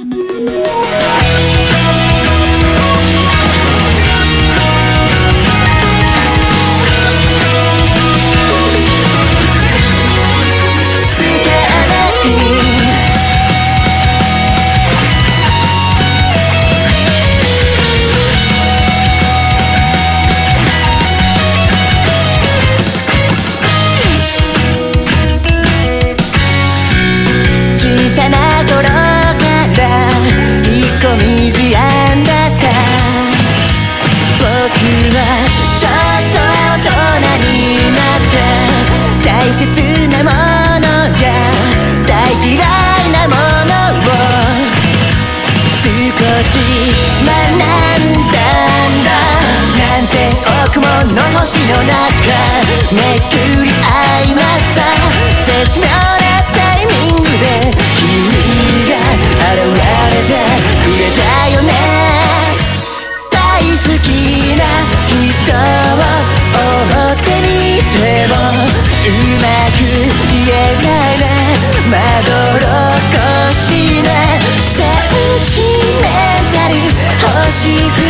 し学んだんだ何千億もの星の中めくり合いますし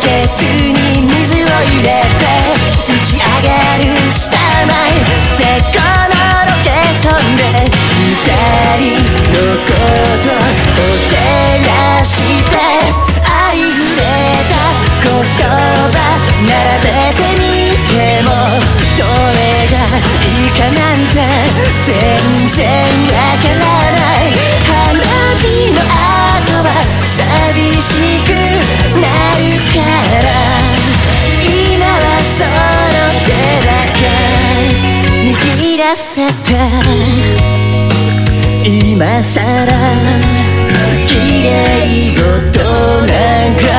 ケツに水を入れて打ち上げるスターマイ絶好のロケーションで二人のことを照らしてありふれた言葉並べてみてもどれがいいかなんて全然らせ今さら綺麗事なんか